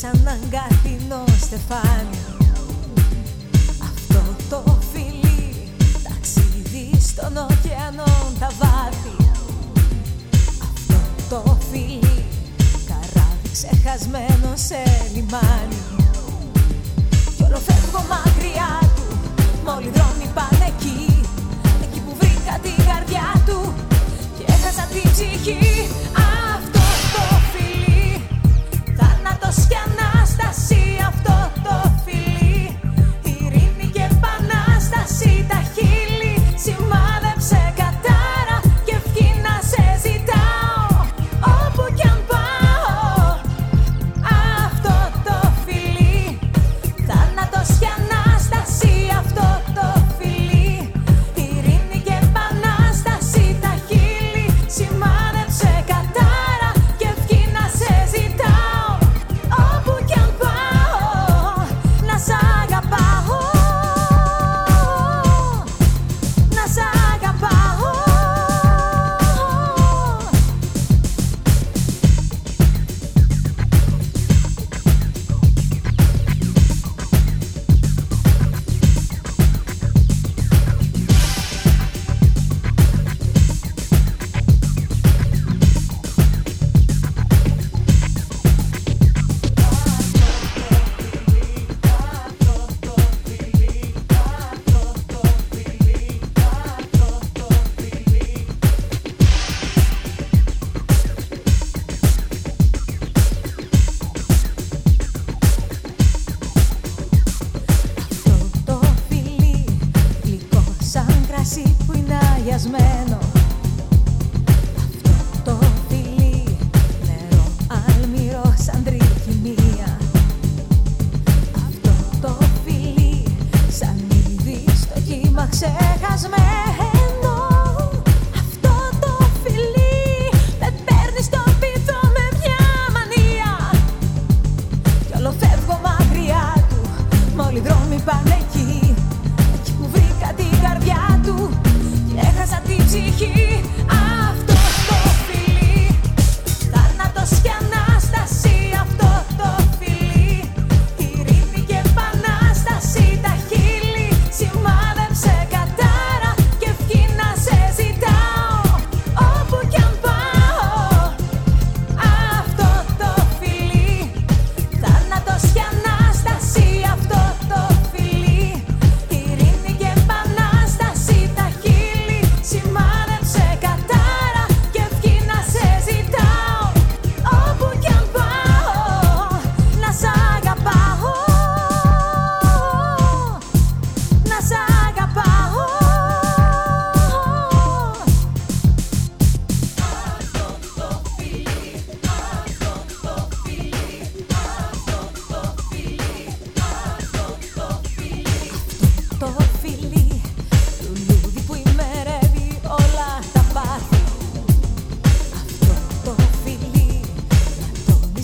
σαν αγκάθινο στεφάνι. Αυτό το φιλί ταξίδι στον ωκεανό τα βάθη. Αυτό το φιλί καράβι ξεχασμένο σε λιμάνι. Κι όλο φεύγω μακριά του μόλι δρόμοι πάνε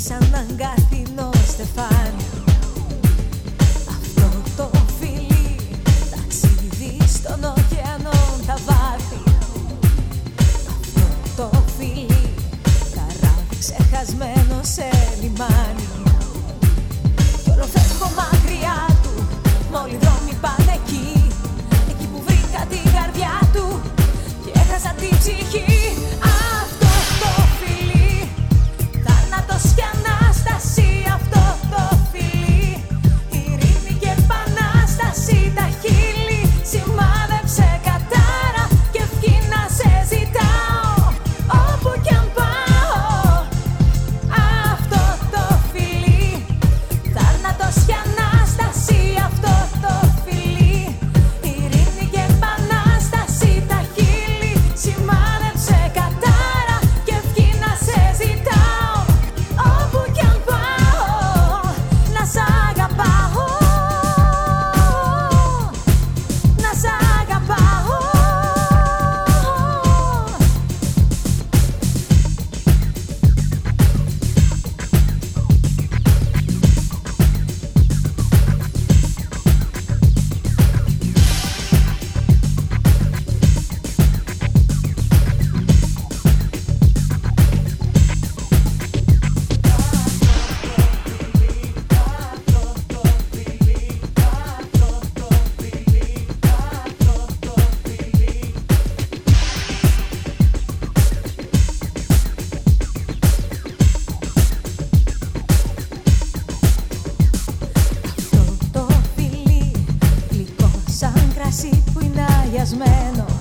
σαν αγκάθινο στεφάνι Αυτό το φιλί ταξιδεύει στον ωκεανό τα βάθη. Αυτό το φιλί καράβι ξεχασμένο σε λιμάνι. Κι όλο es menos.